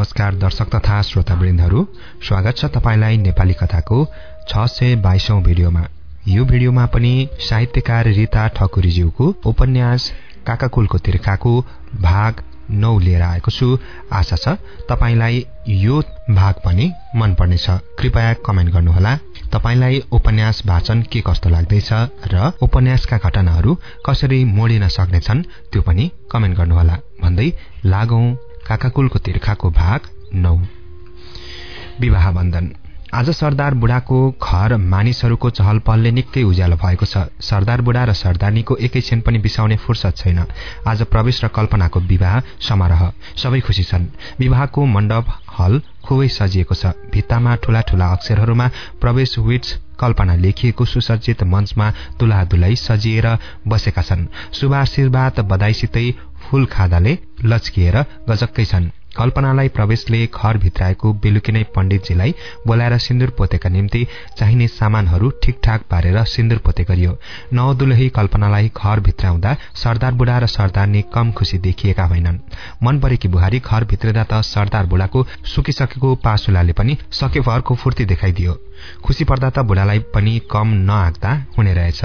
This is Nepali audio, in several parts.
नमस्कार दर्शक तथा श्रोतावृन्दहरू। स्वागत छ तपाईँलाई नेपाली कथाको छ सय बाइसौं भिडियोमा। यो भिडियोमा पनि साहित्यकार रीता ठकुरीज्यूको उपन्यास काकाकुलको तिर्खाको भाग नौ लिएर आएको छु। आशा छ तपाईँलाई यो भाग पनि मन पर्नेछ कृपया कमेन्ट गर्नुहोला। तपाईँलाई उपन्यास वाचन के कस्तो लाग्दैछ र उपन्यासका घटनाहरू कसरी मोडिन सक्नेछन् त्यो पनि कमेन्ट गर्नुहोला। भन्दै लागौं काकाकुलको तिर्खाको भाग नौ। विवाह बन्धन। आज सरदार बुढाको घर मानिसहरूको चहल पहलले निकै उज्यालो भएको छ। सरदार बुढा र सरदारनीको एकैछिन पनि बिसाउने फुर्सद छैन। आज प्रवेश र कल्पनाको विवाह समारोह। सबै खुसी छन्। विवाहको मण्डप हल खुबै सजिएको छ। भित्तामा ठूला ठूला अक्षरहरूमा प्रवेश विट्स कल्पना लेखिएको सुसज्जित मञ्चमा दुला दुलाई सजिएर बसेका छन्। शुभाशीर्वाद बधाईसितै फूल खादाले लचकिएर गजक्कै छन्। कल्पनालाई प्रवेशले घर भित्राएको बेलुकी नै पण्डितजीलाई बोलाएर सिन्दुर पोतेका निम्ति चाहिने सामानहरू ठिकठाक पारेर सिन्दुर पोते गरियो। नवदुलही कल्पनालाई घर भित्राउँदा सरदार बुढा र सरदारनी कम खुसी देखिएका होइनन्। मन परेकी बुहारी घर भित्रिँदा त सरदार बुढाको सुकिसकेको पासुलाले पनि सकेभरको फूर्ति देखाइदियो। खुसी पर्दा त बुढालाई पनि कम नआग्दा हुने रहेछ।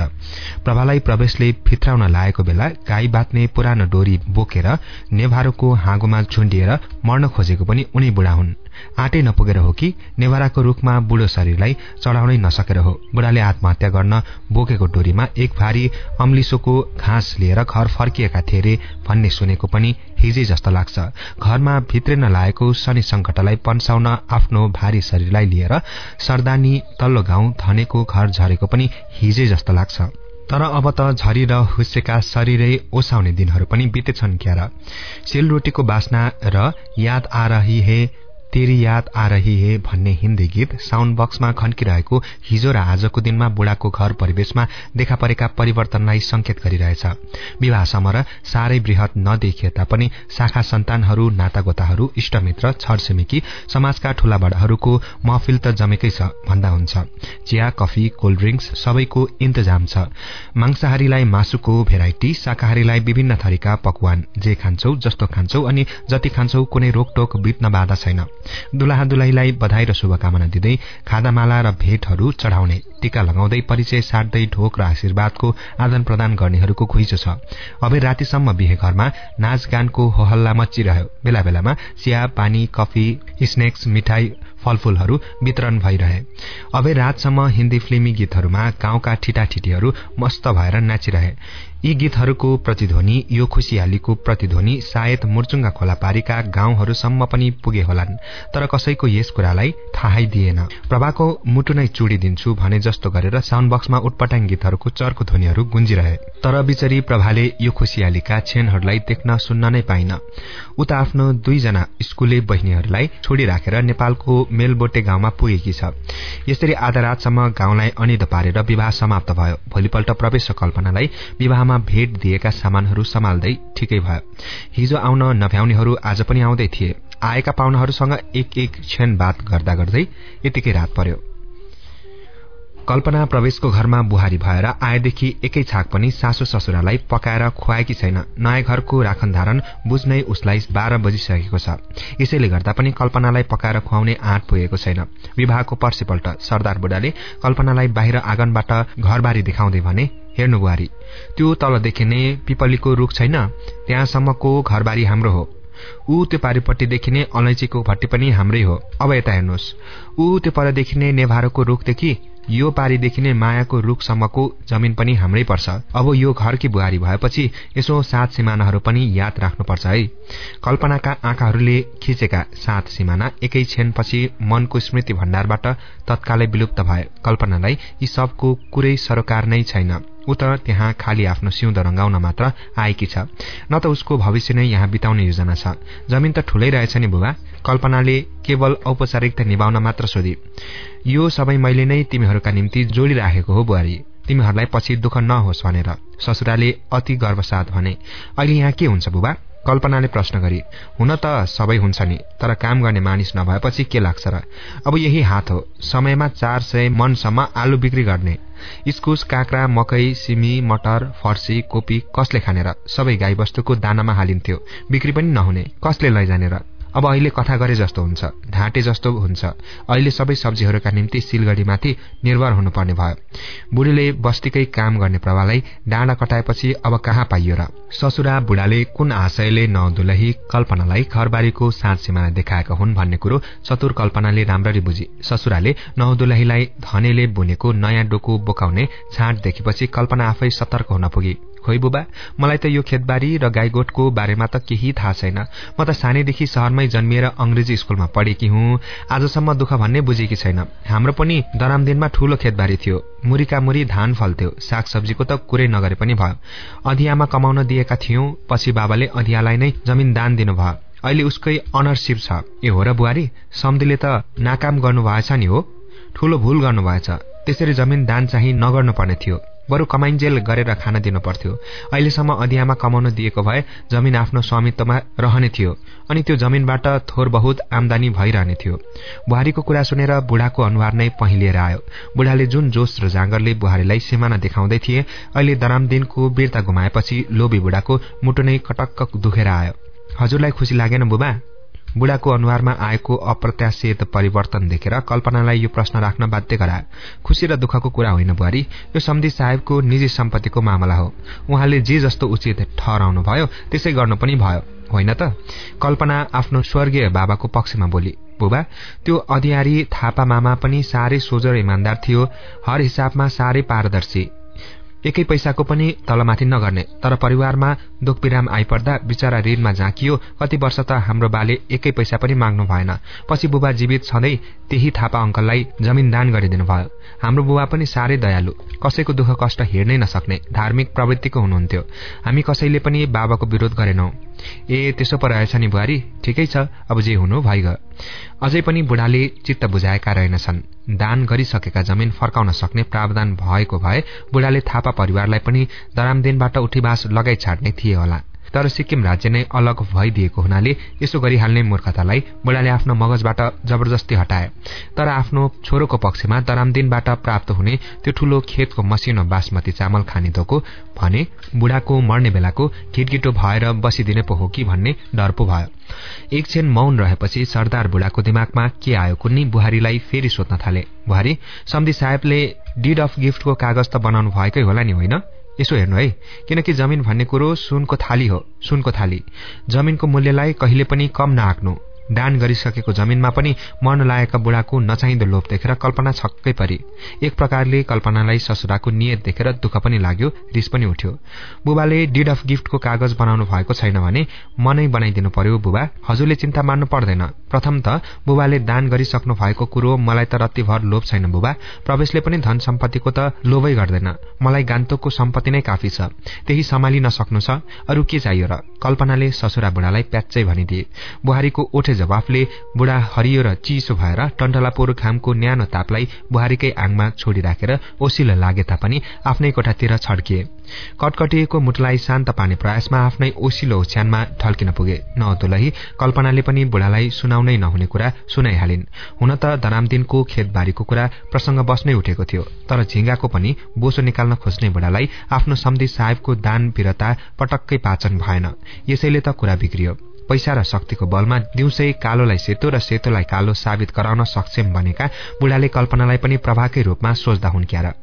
प्रभालाई प्रवेशले फित्राउन लागेको बेला गाई बाँच्ने पुरानो डोरी बोकेर नेभारोको हाँगोमा झुन्डिएर मर्न खोजेको पनि उनी बुढा हुन्। आँटै नपुगेर हो कि नेभाराको रूखमा बुढो शरीरलाई चढाउनै नसकेर हो। बुढाले आत्महत्या गर्न बोकेको डोरीमा एक भारी अम्लिसोको घाँस लिएर घर फर्किएका थिए रे भन्ने सुनेको पनि हिजै जस्तो लाग्छ। घरमा भित्रिन लागेको शनि संकटलाई पन्साउन आफ्नो भारी शरीरलाई लिएर सरदानी तल्लो गाउँ धनेको घर झरेको पनि हिजै जस्तो लाग्छ। तर अब त झरी र हुस्सेका शरीरै ओसाउने दिनहरू पनि बितेछन् क्यार। सेलरोटीको बास्ना र याद आ हे तेरी याद आ रही हे भन्ने हिन्दी गीत साउन्ड बक्समा खन्किरहेको हिजो र आजको दिनमा बुढाको घर परिवेशमा देखा परेका परिवर्तनलाई संकेत गरिरहेछ। विवाह समर साह्रै वृहत नदेखिए तापनि शाखा सन्तानहरू नातागोताहरू इष्टमित्र छरछिमेकी समाजका ठूला बडाहरूको महफिल त जमेकै छ भन्दा हुन्छ। चिया कफी कोल्ड ड्रिङ्क्स सबैको इन्तजाम छ। मांसाहारीलाई मासुको भेराइटी शाकाहारीलाई विभिन्न थरीका पकवान जे खान्छौ जस्तो खान्छौ अनि जति खान्छौ कुनै रोकटोक बित्न बाधा छैन। दुलाहा दुलाहीलाई बधाई र शुभकामना दिँदै खादामाला र भेटहरू चढाउने टीका लगाउँदै परिचय साट्दै ढोक र आशीर्वादको आदान प्रदान गर्नेहरूको घुइँचो छ। अबेर रातिसम्म बिहे घरमा नाचगानको होहल्ला मचिरह्यो बेला बेलामा चिया पानी कफी स्नेक्स मिठाई फलफूलहरू वितरण भइरहे। अबेर रातसम्म हिन्दी फिल्मी गीतहरूमा गाउँका ठिटाठिटीहरू मस्त भएर नाचिरहे। यी गीतहरूको प्रतिध्वनि यो खुसियालीको प्रतिध्वनि सायद मुर्चुङ्गा खोला पारीका गाउँहरूसम्म पनि पुगे होलान् तर कसैको यस कुरालाई थाहै दिएन। प्रभाको मुटु नै चुडिदिन्छु भने जस्तो गरेर साउन्ड बक्समा उटपटाङ गीतहरूको चर्को ध्वनिहरू गुन्जिरहे। तर बिचरी प्रभाले यो खुसियालीका क्षणहरूलाई देख्न सुन्न नै पाइन। उता आफ्नो दुईजना स्कूले बहिनीहरूलाई छोडिराखेर नेपालको मेलबोटे गाउँमा पुगेकी छ। यसरी आधा रातसम्म गाउँलाई अनिद पारेर विवाह समाप्त भयो। भोलिपल्ट प्रवेश कल्पनालाई विवाहमा भेट दिएका सामानहरू सम्हाल्दै ठिकै भयो। हिजो आउन नभ्याउनेहरू आज पनि आउँदै थिए। आएका पाहुनाहरूसँग एक एक क्षण बात गर्दा गर्दै यतिकै रात पर्यो। कल्पना प्रवेशको घरमा बुहारी भएर आएदेखि एकै छाक पनि सासु ससुरालाई पकाएर खुवाएकी छैन। नयाँ घरको राखनधारण बुझ्नै उसलाई बाह्र बजिसकेको छ। यसैले गर्दा पनि कल्पनालाई पकाएर खुवाउने आँट पुगेको छैन। विवाहको पर्सिपल्ट सरदार बुढाले कल्पनालाई बाहिर आँगनबाट घरबारी देखाउँदै भने हेर्नु बुहारी त्यो तलदेखि नै पिपलीको रूख छैन त्यहाँसम्मको घरबारी हाम्रो हो। ऊ त्यो पारिपट्टि देखिने अलैँचीको भट्टी पनि हाम्रै हो। अब यता हेर्नुहोस्। ऊ त्यो परदेखि नै नेभारोको रूखदेखि यो पारीदेखि नै मायाको रूखसम्मको जमिन पनि हाम्रै पर्छ। अब यो घरकी बुहारी भएपछि यसो सात सिमानाहरू पनि याद राख्नुपर्छ है। कल्पनाका आँखाहरूले खिचेका सात सिमाना एकै क्षणपछि मनको स्मृति भण्डारबाट तत्कालै विलुप्त भए। कल्पनालाई यी सबको कुरै सरोकार नै छैन। ऊ त त्यहाँ खाली आफ्नो सिउँदो रंगाउन मात्र आएकी छ। न त उसको भविष्य नै यहाँ बिताउने योजना छ। जमिन त ठूलै रहेछ नि बुबा। कल्पनाले केवल औपचारिकता निभाउन मात्र सोधी। यो सबै मैले नै तिमीहरूका निम्ति जोडिराखेको हो बुहारी। तिमीहरूलाई पछि दुःख नहोस् भनेर। ससुराले अति गर्वसाथ भने। अहिले यहाँ के हुन्छ बुबा? कल्पनाले प्रश्न गरी हुन त सबै हुन्छ नि तर काम गर्ने मानिस नभएपछि के लाग्छ र? अब यही हात हो। समयमा चार सय मनसम्म आलु बिक्री गर्ने। इस्कुस काँक्रा मकै सिमी मटर फर्सी कोपी कसले खानेर सबै गाईबस्तुको दानामा हालिन्थ्यो। बिक्री पनि नहुने। कसले लैजाने र? अब अहिले कथा गरे जस्तो हुन्छ ढाँटे जस्तो हुन्छ। अहिले सबै सब्जीहरूका निम्ति सिलगढीमाथि निर्भर हुनुपर्ने भयो। बुढीले बस्तीकै काम गर्ने प्रभालाई डाँडा कटाएपछि अब कहाँ पाइयो र? ससुरा बुढाले कुन आशयले नदुलही कल्पनालाई घरबारीको साँझ सिमाना देखाएका हुन् भन्ने कुरो चतुर कल्पनाले राम्ररी बुझी। ससुराले नहुदुलहीलाई धनेले बुनेको नयाँ डोको बोकाउने छाँट देखेपछि कल्पना आफै सतर्क हुन पुगी। खोइ बुबा? मलाई त यो खेतबारी र गाईगोठको बारेमा त केही थाहा छैन। म त सानैदेखि शहरमै जन्मिएर अंग्रेजी स्कूलमा पढेकी हुँ। आजसम्म दुःख भन्ने बुझेकी छैन। हाम्रो पनि दरामदिनमा ठूलो खेतबारी थियो। मुरीका मुरी धान फल्थ्यो। सागसब्जीको त कुरै नगरे पनि भयो। अधियामा कमाउन दिएका थियौं पछि बाबाले अधियालाई नै जमिन दान दिनुभयो। अहिले उसकै अनरसिप छ। ए हो र बुहारी सम्धिले त नाकाम गर्नु भएछ नि हो? ठूलो भूल गर्नु भएछ त्यसरी जमिन दान चाहिँ नगर्नुपर्ने थियो। बरु कमाइन्जेल गरेर खान दिनु पर्थ्यो अहिलेसम्म अधियामा कमाउन दिएको भए जमिन आफ्नो स्वामित्वमा रहने थियो अनि त्यो जमिनबाट थोर बहुत आमदानी भइरहने थियो। बुहारीको कुरा सुनेर बुढाको अनुहार नै पहिलिएर आयो। बुढाले जुन जोस र जाँगरले बुहारीलाई सिमाना देखाउँदै थिए अहिले दरामदिनको वीरता गुमाएपछि लोभी बुढाको मुटु नै कटक्क दुखेर आयो। हजुरलाई खुसी लागेन बुबा? बुढाको अनुहारमा आएको अप्रत्याशित परिवर्तन देखेर कल्पनालाई यो प्रश्न राख्न बाध्य गरायो खुसी र दुःखको कुरा होइन बुहारी यो सम्धि साहेबको निजी सम्पत्तिको मामला हो। उहाँले जे जस्तो उचित ठहराउनु भयो त्यसै गर्नु पनि भयो होइन त? कल्पना आफ्नो स्वर्गीय बाबाको पक्षमा बोली बुबा त्यो अधियारी थापा मामा पनि साह्रै सोझो र इमान्दार थियो। हर हिसाबमा साह्रै पारदर्शी। एकै पैसाको पनि तलमाथि नगर्ने। तर परिवारमा दुखविराम आइपर्दा बिचरा ऋणमा झाँकियो कति वर्ष त हाम्रो बाले एकै पैसा पनि माग्नु भएन। पछि बुबा जीवित छँदै त्यही थापा अङ्कललाई जमिन दान गरिदिनु भयो हाम्रो बुबा पनि साह्रै दयालु। कसैको दुःख कष्ट हेर्नै नसक्ने धार्मिक प्रवृत्तिको हुनुहुन्थ्यो। हामी कसैले पनि बाबाको विरोध गरेनौं। ए त्यसो पो रहेछ नि बुहारी। ठिकै छ अब जे हुनु भइग अझै पनि बुढाले चित्त बुझाएका रहेनछन्। दान गरिसकेका जमिन फर्काउन सक्ने प्रावधान भएको भए बुढाले थापा परिवारलाई पनि दरामदिनबाट उठीबास लगाइ छाड्ने थिए होला। तर सिक्किम राज्य नै अलग भइदिएको हुनाले यसो गरिहाल्ने मूर्खतालाई बुढाले आफ्नो मगजबाट जबरजस्ती हटाए। तर आफ्नो छोरोको पक्षमा दरामदिनबाट प्राप्त हुने त्यो ठूलो खेतको मसिनो बासमती चामल खाने धोको भने बुढाको मर्ने बेलाको घिटगिटो भएर बसिदिने पो हो कि भन्ने डर पो भयो एकछिन मौन रहेपछि सरदार बुढाको दिमागमा के आयो कुन्नी बुहारीलाई फेरि सोध्न थाले। बुहारी सम्धि साहेबले डिड अफ गिफ्टको कागज त बनाउनु भएकै होला नि होइन? यसो हेर्नु है किनकि जमिन भन्ने कुरो सुनको थाली हो सुनको थाली। जमिनको मूल्यलाई कहिले पनि कम नआक्नु। दान गरिसकेको जमिनमा पनि मर्न लागेका बुढाको नचाहिँदो लोभ देखेर कल्पना छक्कै परी। एक प्रकारले कल्पनालाई ससुराको नियत देखेर दुःख पनि लाग्यो रिस पनि उठ्यो। बुबाले डिड अफ गिफ्टको कागज बनाउनु भएको छैन भने मनै बनाइदिनु पर्यो बुबा हजुरले चिन्ता मान्नु पर्दैन। प्रथम त बुबाले दान गरिसक्नु भएको कुरो मलाई त रत्तिभर लोभ छैन बुबा प्रवेशले पनि धन सम्पत्तिको त लोभै गर्दैन। मलाई गान्तोकको सम्पत्ति नै काफी छ। त्यही सम्हालिन सक्नु छ। अरू के चाहियो र? कल्पनाले ससुरा बुढालाई प्याच्चै भनिदिए। बुहारीको ओठे जवाफले बुढा हरियो र चिसो भएर टन्टलापुर घामको न्यानो तापलाई बुहारीकै आङमा छोडिराखेर ओसिलो लागे तापनि आफ्नै कोठातिर छड्किए। कटकटिएको मुटलाई शान्त पार्ने प्रयासमा आफ्नै ओसिलो ओछ्यानमा ढल्किन पुगे। नअतुलही कल्पनाले पनि बुढालाई सुनाउनै नहुने कुरा सुनाइहालिन्। हुन त दरामदिनको खेतबारीको कुरा प्रसंग बस्नै उठेको थियो तर झिङ्गाको पनि बोसो निकाल्न खोज्ने बुढालाई आफ्नो सम्धि साहेबको दान वीरता पटक्कै पाचन भएन। यसैले त कुरा बिग्रियो। पैसा र शक्तिको बलमा दिउँसै कालोलाई सेतो र सेतोलाई कालो साबित गराउन सक्षम बनेका बुढाले कल्पनालाई पनि प्रभाकै रूपमा सोच्दा हुन् क्यार।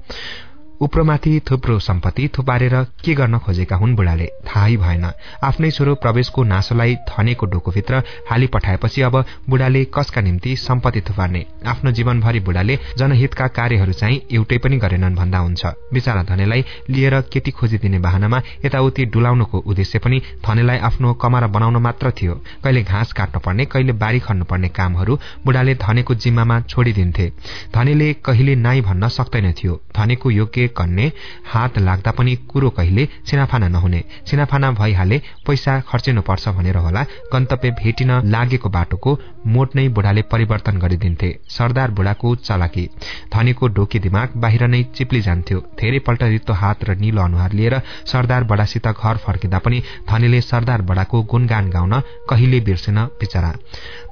उप्रोमाथि थुप्रो सम्पत्ति थुपारेर के गर्न खोजेका हुन् बुढाले? थाहै भएन। आफ्नै छोरो प्रवेशको नासोलाई थनेको डोकोभित्र हाली पठाएपछि अब बुढाले कसका निम्ति सम्पत्ति थुपार्ने? आफ्नो जीवनभरि बुढाले जनहितका कार्यहरू चाहिँ एउटै पनि गरेनन् भन्दा हुन्छ। विचारा धनेलाई लिएर केटी खोजिदिने बाहनामा यताउति डुलाउनुको उद्देश्य पनि धनेलाई आफ्नो कमारा बनाउन मात्र थियो। कहिले घाँस काट्नु पर्ने कहिले बारी खन्नु पर्ने कामहरू बुढाले धनेको जिम्मामा छोडिदिन्थे। धनेले कहिले नाई भन्न सक्दैन थियो। धनेको योग्य कन्ने हात लाग्दा पनि कुरो कहिले छिनाफाना नहुने। छिनाफाना भइहाले पैसा खर्चिनुपर्छ भनेर होला। गन्तव्य भेटिन लागेको बाटोको मोट नै बुढाले परिवर्तन गरिदिन्थे। सरदार बुढाको चलाकी। धनीको ढोकी दिमाग बाहिर नै चिप्ली जान्थ्यो। धेरैपल्ट रित्तो हात र निलो अनुहार लिएर सरदार बडासित घर फर्किँदा पनि धनीले सरदार बडाको गुणगान गाउन कहिले बिर्सेन बिचरा।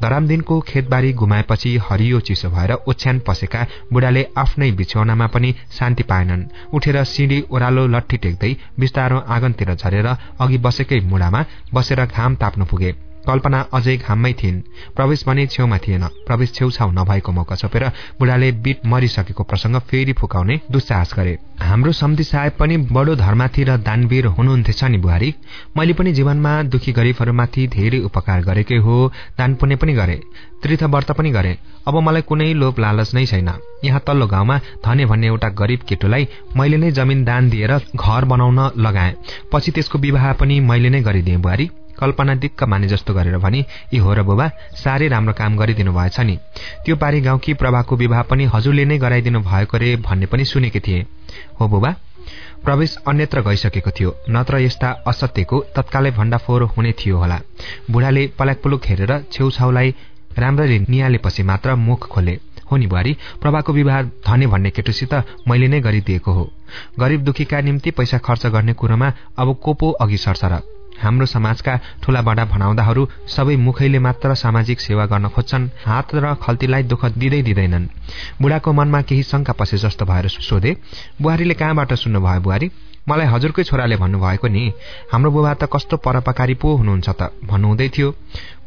धरामदिनको खेतबारी गुमाएपछि हरियो चिसो भएर ओछ्यान पसेका बुढाले आफ्नै बिछौनामा पनि शान्ति पाएनन्। उठेर सिँढी ओह्रालो लट्ठी टेक्दै बिस्तारो आँगनतिर झरेर अघि बसेकै मुढामा बसेर घाम ताप्नु पुगे। कल्पना अझै घाममै थिइन्। प्रवेश भने छेउमा थिएन। प्रवेश छेउछाउ नभएको मौका छोपेर बुढाले बिट मरिसकेको प्रसंग फेरि फुकाउने दुस्साहस गरे। हाम्रो सम्धि साहेब पनि बडो धर्माथि र दानवीर हुनुहुन्थेछ नि बुहारी। मैले पनि जीवनमा दुखी गरिबहरूमाथि धेरै उपकार गरेकै हो दान पुण्य पनि गरे तीर्थ व्रत पनि गरे। अब मलाई कुनै लोभ लालच नै छैन। यहाँ तल्लो गाउँमा धने भन्ने एउटा गरिब केटुलाई मैले नै जमिन दान दिएर घर बनाउन लगाएँ। पछि त्यसको विवाह पनि मैले नै गरिदिएँ बुहारी। कल्पना दिक्क माने जस्तो गरेर भने यी हो र बुबा साह्रै राम्रो काम गरिदिनु भएछ नि। त्यो पारी गाउँकी प्रभाको विवाह पनि हजुरले नै गराइदिनु भएको रे भन्ने पनि सुनेकी थिए। हो बुबा प्रवेश अन्यत्र गइसकेको थियो नत्र यस्ता असत्यको तत्कालै भण्डाफोर हुने थियो होला। बुढाले पलाकपुलुक हेरेर छेउछाउलाई राम्ररी निहालेपछि मात्र मुख खोले। हो नि बुहारी प्रभाको विवाह धने भन्ने केटुसित मैले नै गरिदिएको हो। गरिब दुखीका निम्ति पैसा खर्च गर्ने कुरोमा अब को पो अघि सर्छ र। हाम्रो समाजका ठूला बडा भनाउँदाहरू सबै मुखैले मात्र सामाजिक सेवा गर्न खोज्छन्। हात र खल्तीलाई दुःख दिँदै दिँदैनन्। बुढाको मनमा केही शंका पसे जस्तो भएर सोधे बुहारीले कहाँबाट सुन्नुभयो बुहारी? मलाई हजुरकै छोराले भन्नुभएको नि। हाम्रो बुबा त कस्तो परोपकारी पो हुनुहुन्छ त। भन्नुहुँदै थियो।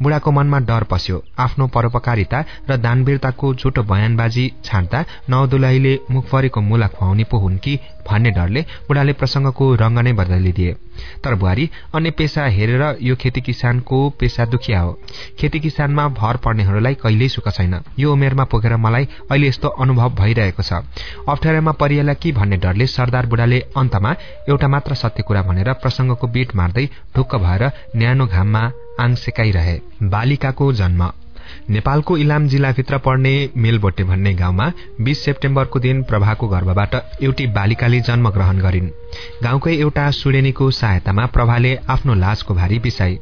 बुढाको मनमा डर पस्यो। आफ्नो परोपकारिता र दानवीरताको झुटो बयानबाजी छाड्दा नवदुलाईले मुखभरिको मुला खुवाउने पो हुन् कि भन्ने डरले बुढाले प्रसंगको रंग नै बदलिदिए। तर बुहारी अन्य पेसा हेरेर यो खेती किसानको पेसा दुखिया हो खेती किसानमा भर पर्नेहरूलाई कहिल्यै सुख छैन। यो उमेरमा पुगेर मलाई अहिले यस्तो अनुभव भइरहेको छ। अप्ठ्यारोमा परिएला कि भन्ने डरले सरदार बुढाले अन्तमा एउटा मात्र सत्य कुरा भनेर प्रसंगको बीट मार्दै ढुक्क भएर न्यानो घाममा आङ सेकाइरहे बालिकाको जन्म। नेपालको इलाम जिल्लाभित्र पर्ने मेलबोटे भन्ने गाउँमा बीस सेप्टेम्बरको दिन प्रभाको गर्भबाट एउटी बालिकाले जन्म ग्रहण गरिन्। गाउँकै एउटा सुडेनीको सहायतामा प्रभाले आफ्नो लाजको भारी बिसाई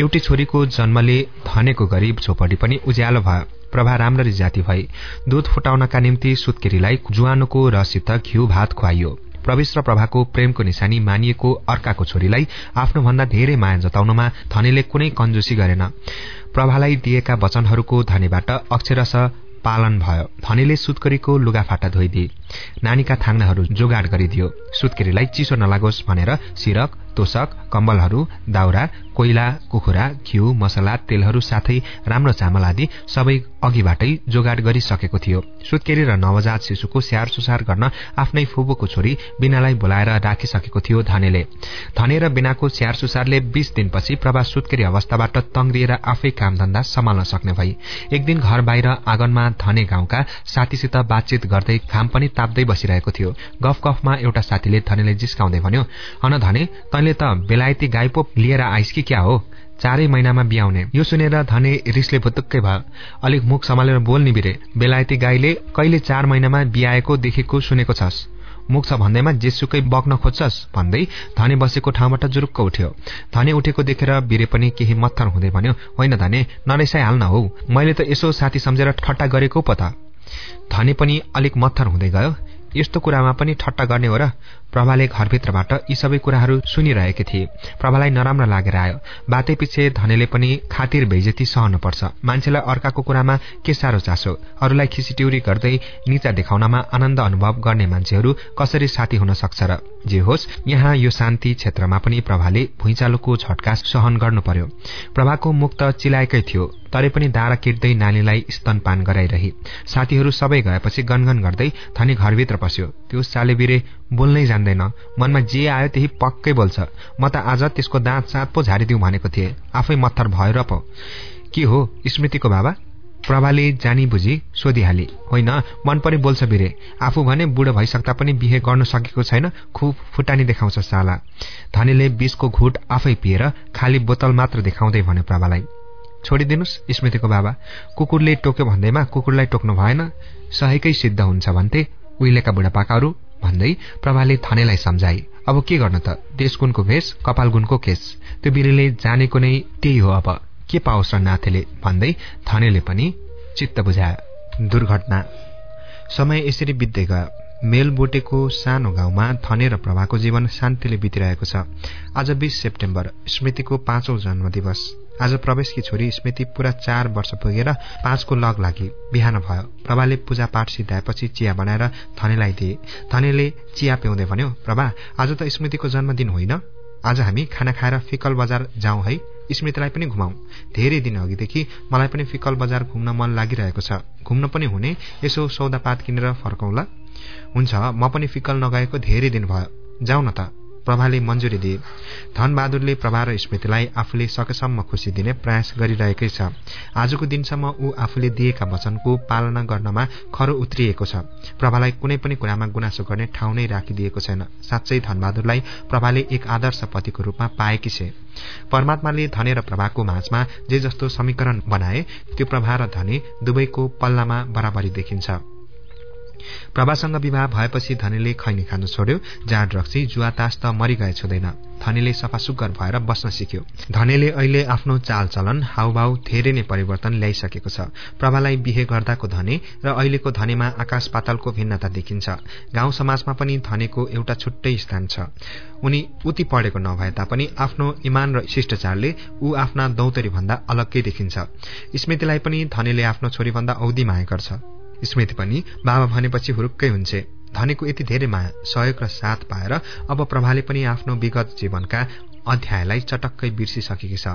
एउटी छोरीको जन्मले धनेको गरीब झोपडी पनि उज्यालो भयो। प्रभा राम्ररी जाति भए दूध फुटाउनका निम्ति सुत्केरीलाई जुवानोको रसित घिउ भात खुवाइयो। प्रवेश र प्रभाको प्रेमको निशानी मानिएको अर्काको छोरीलाई आफ्नो भन्दा धेरै माया जताउनमा धनीले कुनै कन्जुसी गरेन। प्रभालाई दिएका वचनहरूको धनीबाट अक्षरश पालन भयो। धनीले सुत्करीको लुगाफाटा धोइदिए। नानीका थाङ्नाहरू जोगाड गरिदियो। सुत्केरीलाई चिसो नलागोस् भनेर सिरक तोसक कम्बलहरू दाउरा कोइला कुखुरा घिउ मसला तेलहरू साथै राम्रो चामल आदि सबै अघिबाटै जोगाड गरिसकेको थियो। सुत्केरी र नवजात शिशुको स्याहार सुसार गर्न आफ्नै फुबुको छोरी बिनालाई बोलाएर राखिसकेको थियो धनेले। धने र बिनाको स्याहार सुसारले बीस दिनपछि प्रभा सुत्केरी अवस्थाबाट तङ्ग्रिएर आफै कामधन्दा सम्हाल्न सक्ने भई। एक दिन घर बाहिर आँगनमा धने गाउँका साथीसित बातचित गर्दै घाम पनि ताप्दै बसिरहेको थियो। गफ गफमा एउटा साथीले धनेले जिस्काउँदै भन्यो हन धने तैँले त बेलायती गाई पो लिएर आइस कि क्या हो? चारै महिनामा बिहाउने। यो सुनेर धने रिसले भुतुक्कै भयो। अलिक मुख सम्हालेर बोल्ने बिरे बेलायती गाईले कहिले चार महिनामा बिहाएको देखेको सुनेको छस्? मुख छ भन्दैमा जेसुकै बग्न खोज्छस्? भन्दै धने बसेको ठाउँबाट जुरुक्क उठ्यो। धने उठेको देखेर बिरे पनि केही मत्थर हुँदै भन्यो होइन धने नरेसाइहाल्न हौ। मैले त यसो साथी सम्झेर ठट्टा गरेको पो त। धने पनि अलिक मत्थर हुँदै गयो। यस्तो कुरामा पनि ठट्टा गर्ने हो र प्रभाले घरभित्रबाट यी सबै कुराहरू सुनिरहेकी थिए। प्रभालाई नराम्रो लागेर आयो। बाटै पछि धनेले पनि खातिर बेइजती सहनुपर्छ। मान्छेलाई अर्काको कुरामा के साह्रो चासो? अरूलाई खिसिट्युरी गर्दै निचा देखाउनमा आनन्द अनुभव गर्ने मान्छेहरू कसरी साथी हुन सक्छ र? जे होस् यहाँ यो शान्ति क्षेत्रमा पनि प्रभाले भुइँचालोको झट्का सहन गर्नु पर्यो प्रभाको मुक्त चिलाएकै थियो तरै पनि दारा किट्दै नानीलाई स्तनपान गराइरहे। साथीहरू सबै गएपछि गनगन गर्दै धनी घरभित्र पस्यो। त्यो सालेबिरे बोल्नै जान्दैन मनमा जे आयो त्यही पक्कै बोल्छ। म त आज त्यसको दाँत साँत पो झारिदिउँ भनेको थिएँ। आफै मत्थर भएर पो। के हो स्मृतिको बाबा? प्रभाले जानी बुझी सोधिहाले। होइन मन पनि बोल्छ बिरे। आफू भने बुढो भइसक्दा पनि बिहे गर्न सकेको छैन। खुब फुटानी देखाउँछ साला। धनीले बिसको घुट आफै पिएर खाली बोतल मात्र देखाउँदै भन्यो प्रभालाई। छोडिदिनुहोस् स्मृतिको बाबा। कुकुरले टोक्यो भन्दैमा कुकुरलाई टोक्नु भएन। सहेकै सिद्ध हुन्छ भन्थे। उहिलेका बुढापाकाहरू भन्दै प्रभाले धनेलाई सम्झाए। अब के गर्न त? देश गुणको भेष कपाल गुणको केस। त्यो बिरेले जानेको नै त्यही हो अब। के पाओस् र नाथेले? भन्दै धनेले पनि चित्त बुझायो दुर्घटना। समय यसरी बित्दै गयो। मेलबोटेको सानो गाउँमा थने र प्रभाको जीवन शान्तिले बितिरहेको छ। आज बीस सेप्टेम्बर स्मृतिको पाँचौं जन्म दिवस आज प्रवेशकी छोरी स्मृति पूरा चार वर्ष पुगेर पाँचको लग लागि बिहान भयो। प्रभाले पूजापाठ सिद्धाएपछि चिया बनाएर थनेलाई दिए। थनेले चिया पिउँदै भन्यो प्रभा आज त स्मृतिको जन्मदिन होइन। आज हामी खाना खाएर फिकल बजार जाउँ है। स्मृतिलाई पनि घुमाऊ धेरै दिन अघिदेखि मलाई पनि फिकल बजार घुम्न मन लागिरहेको छ। घुम्न पनि हुने यसो सौदापात किनेर फर्कौँला हुन्छ म पनि फिकल नगएको धेरै दिन भयो। जाउँ न त। प्रभाले मन्जुरी दिए। धनबहादुरले प्रभा र स्मृतिलाई आफूले सकेसम्म खुसी दिने प्रयास गरिरहेकै छ। आजको दिनसम्म ऊ आफूले दिएका वचनको पालना गर्नमा खरो उत्रिएको छ। प्रभालाई कुनै पनि कुरामा गुनासो गर्ने ठाउँ नै राखिदिएको छैन। साँच्चै धनबहादुरलाई प्रभाले एक आदर्श पतिको रूपमा पाएकी छे। परमात्माले धने र प्रभाको माझमा जे जस्तो समीकरण बनाए त्यो प्रभा र धने दुवैको पल्लामा बराबरी देखिन्छ। प्रभासँग विवाह भएपछि धनीले खैनी खानु छोड्यो। जाँड रक्सी जुवा तास त मरिगए छुँदैन। धनीले सफा सुग्घर भएर बस्न सिक्यो। धनीले अहिले आफ्नो चालचलन हाउभाउ धेरै नै परिवर्तन ल्याइसकेको छ। प्रभालाई बिहे गर्दाको धने र अहिलेको धनेमा आकाश पातालको भिन्नता देखिन्छ। गाउँ समाजमा पनि धनेको एउटा छुट्टै स्थान छ। उनी उति पढेको नभए तापनि आफ्नो इमान र शिष्टाचारले ऊ आफ्ना दौतरी भन्दा अलग्गै देखिन्छ। स्मृतिलाई पनि धनीले आफ्नो छोरीभन्दा औधी माया गर्छ। स्मृति पनि बाबा भनेपछि हुरुक्कै हुन्छ। धनीको यति धेरै माया सहयोग र साथ पाएर अब प्रभाले पनि आफ्नो विगत जीवनका अध्यायलाई चटक्कै बिर्सिसकेकी छ।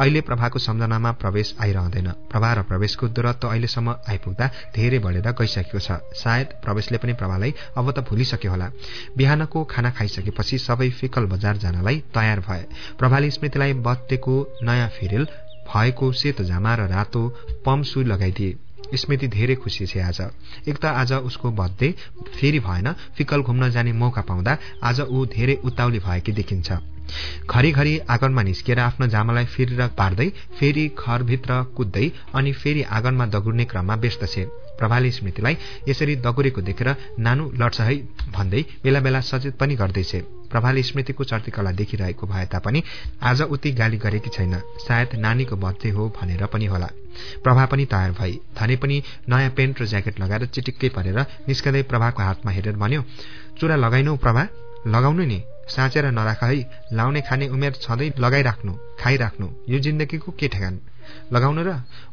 अहिले प्रभाको सम्झनामा प्रवेश आइरहँदैन। प्रभा र प्रवेशको दूरत्व अहिलेसम्म आइपुग्दा धेरै बढेर गइसकेको छ। सायद प्रवेशले पनि प्रभालाई अब त भुलिसक्यो होला। बिहानको खाना खाइसकेपछि सबै फिकल बजार जानलाई तयार भए। प्रभाले स्मृतिलाई बत्तेको नयाँ फिरेल भएको सेतो जामा र रातो पम्प सु लगाइदिए। स्मृति धेरै खुसी छ आज। एक त आज उसको बर्थडे फेरि भएन फिकल घुम्न जाने मौका पाउँदा आज ऊ धेरै उताउली भएकी देखिन्छ। घरिघरि आँगनमा निस्किएर आफ्नो जामालाई फेरि पार्दै फेरि घरभित्र कुद्दै अनि फेरि आँगनमा दगुर्ने क्रममा व्यस्त छे। प्रभाले स्मृतिलाई यसरी दगुरेको देखेर नानु लड्छ है भन्दै बेला बेला सचेत पनि गर्दैछ। प्रभाले स्मृतिको चर्तीकला देखिरहेको भए तापनि आज उति गाली गरेकी छैन। सायद नानीको बर्थडे हो भनेर पनि होला। प्रभा पनि तयार भई धनी पनि नयाँ पेन्ट र ज्याकेट लगाएर चिटिक्कै परेर निस्कँदै प्रभाको हातमा हेरेर भन्यो चुरा लगाइनौ प्रभा? लगाउनु नि। साँचेर नराख। है लाउने खाने उमेर छँदै लगाइराख्नु खाइराख्नु। यो जिन्दगीको के ठेगान? लगाउनु र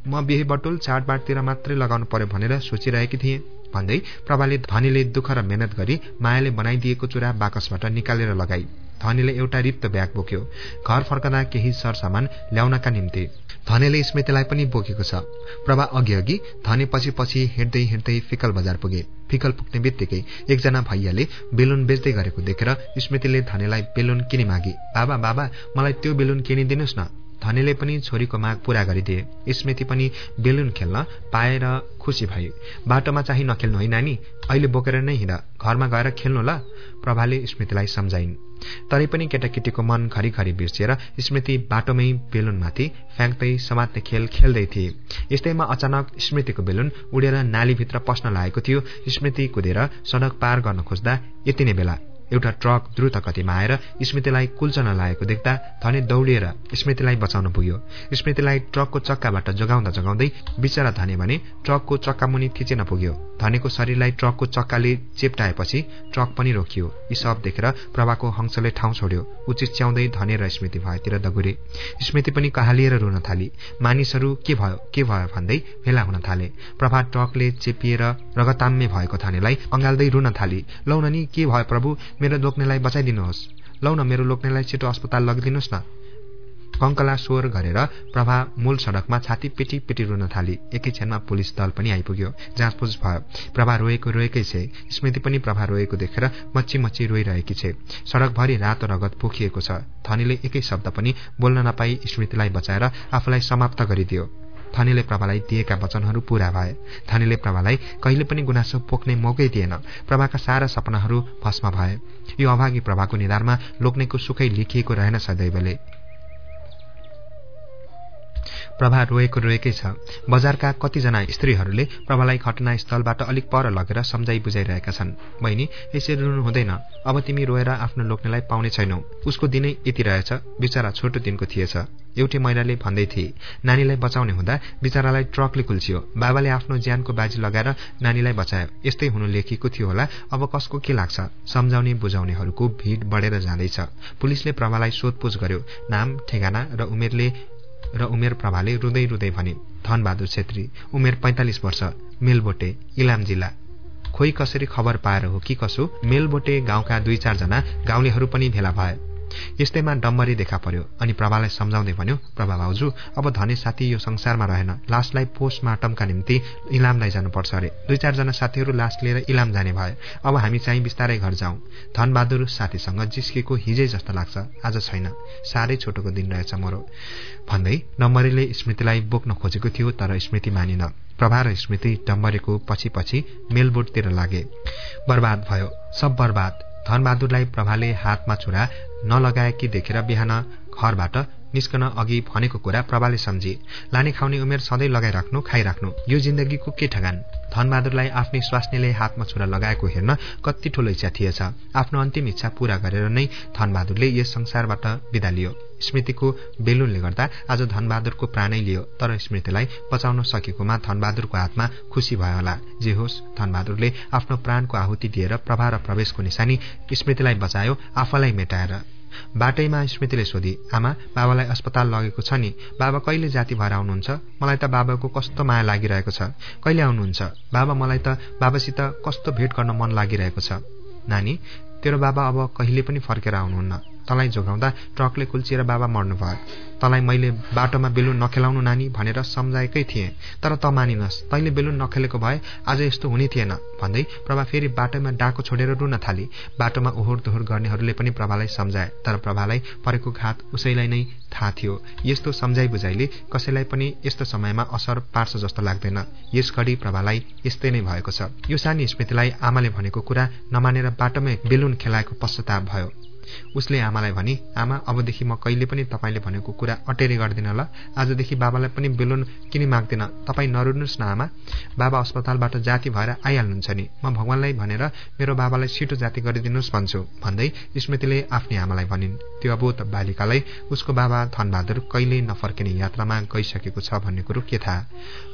म बिहे बटुल चाडबाडतिर मात्रै लगाउनु पर्यो भनेर सोचिरहेकी थिएँ। भन्दै प्रभाले धनीले दुःख र मेहनत गरी मायाले बनाइदिएको चुरा बाकसबाट निकालेर लगाई। धनीले एउटा रिप्त ब्याग बोक्यो। घर फर्कदा केही सरसामान ल्याउनका निम्ति। धनेले स्मृतिलाई पनि बोकेको छ। प्रभा अघि अघि धने पछि पछि हिँड्दै हिँड्दै फिकल बजार पुगे। फिकल पुग्ने बित्तिकै एकजना भैयाले बेलुन बेच्दै गरेको देखेर स्मृतिले धनेलाई बेलुन किनी मागी। बाबा बाबा मलाई त्यो बेलुन किनिदिनुहोस् न। धनीले पनि छोरीको माग पूरा गरिदिए। स्मृति पनि बेलुन खेल्न पाएर खुसी भए। बाटोमा चाहिँ नखेल्नु है नानी अहिले बोकेर नै हिँड। घरमा गएर खेल्नु ल। प्रभाले स्मृतिलाई सम्झाइन्। तरै पनि केटाकेटीको मन घरिघरि बिर्सिएर स्मृति बाटोमै बेलुनमाथि फ्याँक्दै समात्ने खेल खेल्दै थिए। यस्तैमा अचानक स्मृतिको बेलुन उडेर नालीभित्र पस्न लागेको थियो। स्मृति कुदेर सडक पार गर्न खोज्दा यति नै बेला एउटा ट्रक द्रुत गतिमा आएर स्मृतिलाई कुल्चन लागेको देख्दा धने दौडिएर स्मृतिलाई बचाउन पुग्यो। स्मृतिलाई ट्रकको चक्काबाट जगाउँदा जगाउँदै बिचरा धने भने ट्रकको चक्का मुनि थिचेन पुग्यो। धनेको शरीरलाई ट्रकको चक्काले चेप्टाएपछि ट्रक पनि रोकियो। यी सब देखेर प्रभाको हंसले ठाउँ छोड्यो। उचित च्याउँदै धने र स्मृति भएतिर दगुरे। स्मृति पनि कहालिएर रुन थाली? मानिसहरू के भयो के भयो भन्दै भेला हुन थाले। प्रभा ट्रकले चेपिएर रगताम्य भएको थानेलाई अँगाल्दै रुन थाली। लौ नि के भयो प्रभु? मेरो लोक्नेलाई बचाइदिनुहोस्। लौ न मेरो लोक्नेलाई छिटो अस्पताल लगिदिनुहोस् न। कङ्कला स्वर गरेर प्रभा मूल सड़कमा छाती पिटी पिटी रुन थाली। एकै क्षणमा पुलिस दल पनि आइपुग्यो। जाँचबुझ भयो। प्रभा रोएको रोएकै छे। स्मृति पनि प्रभा रोएको देखेर मच्ची मच्ची रोइरहेकी छे। सड़कभरि रातो रगत पोखिएको छ। धनीले एकै शब्द पनि बोल्न नपाई स्मृतिलाई बचाएर आफूलाई समाप्त गरिदियो। धनीले प्रभालाई दिएका वचनहरू पूरा भए। धनीले प्रभालाई कहिले पनि गुनासो पोख्ने मौकै दिएन। प्रभाका सारा सपनाहरू भस्म भए। यो अभागी प्रभाको निधारमा लोक्नेको सुखै लिखिएको रहेन सदैवले। प्रभा रोएको रोएकै छ। बजारका कतिजना स्त्रीहरूले प्रभालाई घटनास्थलबाट अलिक पर लगेर सम्झाइ बुझाइरहेका छन्। बहिनी यसरी रुनु हुँदैन। अब तिमी रोएर आफ्नो लोक्नेलाई पाउने छैनौ। उसको दिनै यति रहेछ। बिचरा छोटो दिनको थिएछ। एउटी महिलाले भन्दै थिए नानीलाई बचाउने हुँदा बिचरालाई ट्रकले कुल्चियो। बाबाले आफ्नो ज्यानको बाजी लगाएर नानीलाई बचायो। यस्तै हुनु लेखिएको थियो होला। अब कसको के लाग्छ? सम्झाउने बुझाउनेहरूको भीड़ बढेर जाँदैछ। पुलिसले प्रभालाई सोधपुछ गर्यो नाम ठेगाना र उमेरले र उमेर प्रभाले रुँदै रुँदै भने धनबहादुर छेत्री उमेर पैंतालिस वर्ष मेलबोटे इलाम जिल्ला। खोइ कसरी खबर पाएर हो कि कसो? मेलबोटे गाउँका दुई चारजना गाउँलेहरू पनि भेला भए। यस्तैमा डम्बरी देखा पर्यो अनि प्रभालाई सम्झाउँदै भन्यो प्रभा भाउजू अब धने साथी यो संसारमा रहेन। लासलाई पोस्टमार्टमका निम्ति इलाम लैजानुपर्छ अरे। दुई चारजना साथीहरू लास लिएर इलाम जाने भए। अब हामी चाहिँ बिस्तारै घर जाउँ। धनबहादुर साथीसँग जिस्केको हिजै जस्तो लाग्छ। आज छैन। साह्रै छोटोको दिन रहेछ मरो। भन्दै डम्बरीले स्मृतिलाई बोक्न खोजेको थियो तर स्मृति मानिन। प्रभा र स्मृति डम्बरेको पछि पछि मेलबोटतिर लागे। बर्बाद भयो। सब बर्बाद। धनबहादुरलाई प्रभाले हातमा छुरा नलगाएकी देखेर बिहान घरबाट निस्कन अघि भनेको कुरा प्रभाले सम्झे। लाने खाउने उमेर सधैँ लगाइराख्नु खाइराख्नु। यो जिन्दगीको के ठगान? धनबहादुरलाई आफ्नै स्वास्नीले हातमा छुरा लगाएको हेर्न कति ठुलो इच्छा थिएछ। आफ्नो अन्तिम इच्छा पूरा गरेर नै धनबहादुरले यस संसारबाट विदा लियो। स्मृतिको बेलुनले गर्दा आज धनबहादुरको प्राणै लियो तर स्मृतिलाई बचाउन सकेकोमा धनबहादुरको हातमा खुसी भयो होला। जे होस् धनबहादुरले आफ्नो प्राणको आहुति दिएर प्रभा र प्रवेशको निशानी स्मृतिलाई बचायो आफूलाई मेटाएर। बाटैमा स्मृतिले सोधी आमा बाबालाई अस्पताल लगेको छ नि। बाबा कहिले जाति भएर आउनुहुन्छ? मलाई त बाबाको कस्तो माया लागिरहेको छ। कहिले आउनुहुन्छ? बाबा मलाई त बाबासित कस्तो भेट गर्न मन लागिरहेको छ। नानी तेरो बाबा अब कहिले पनि फर्केर आउनुहुन्न। तँलाई जोगाउँदा ट्रकले कुल्चिएर बाबा मर्नुभयो। तँलाई मैले बाटोमा बेलुन नखेलाउनु नानी भनेर सम्झाएकै थिएँ तर त मानिनस्। तैँले बेलुन नखेलेको भए आज यस्तो हुने थिएन। भन्दै प्रभा फेरि बाटोमा डाको छोडेर रुन थाली। बाटोमा ओहोर दोहोर गर्नेहरूले पनि प्रभालाई सम्झाए तर प्रभालाई परेको घात उसैलाई नै थाहा थियो। यस्तो सम्झाइ बुझाइले कसैलाई पनि यस्तो समयमा असर पार्छ जस्तो लाग्दैन। यस घडी प्रभालाई यस्तै नै भएको छ। यो सानी स्मृतिलाई आमाले भनेको कुरा नमानेर बाटोमै बेलुन खेलाएको पश्चाताप भयो। उसले आमालाई भने आमा अबदेखि म कहिले पनि तपाईँले भनेको कुरा अटेरी गर्दिन ल। आजदेखि बाबालाई पनि बेलुन किन माग्दिन? तपाईँ नरुनुहोस् न आमा। बाबा अस्पतालबाट जाति भएर आइहाल्नुहुन्छ नि। म भगवान्लाई भनेर मेरो बाबालाई छिटो जाति गरिदिनुहोस् भन्छु। भन्दै स्मृतिले आफ्नै आमालाई भनिन्। त्यो अबोध बालिकालाई उसको बाबा धनबहादुर कहिल्यै नफर्किने यात्रामा गइसकेको छ भन्ने कुरो के थाहा?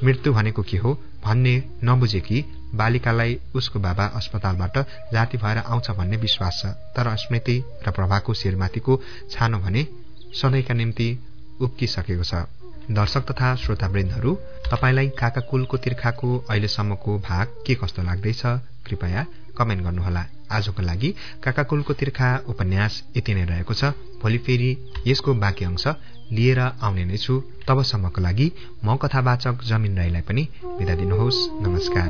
मृत्यु भनेको के हो? भन्ने नबुझे कि बालिकालाई उसको बाबा अस्पतालबाट जाति भएर आउँछ भन्ने विश्वास छ। तर स्मृति र प्रभाको शिरमाथिको छानो भने सधैँका निम्ति उब्किसकेको छ। दर्शक तथा श्रोतावृन्दहरू तपाईँलाई काका कुलको तिर्खाको अहिलेसम्मको भाग के कस्तो लाग्दैछ कृपया कमेन्ट गर्नुहोला। आजको लागि काकाकुलको तिर्खा उपन्यास यति नै रहेको छ। भोलि फेरि यसको बाँकी अंश लिएर आउने नै छु। तबसम्मको लागि म कथावाचक जमिन राईलाई पनि बिदा दिनुहोस्। नमस्कार।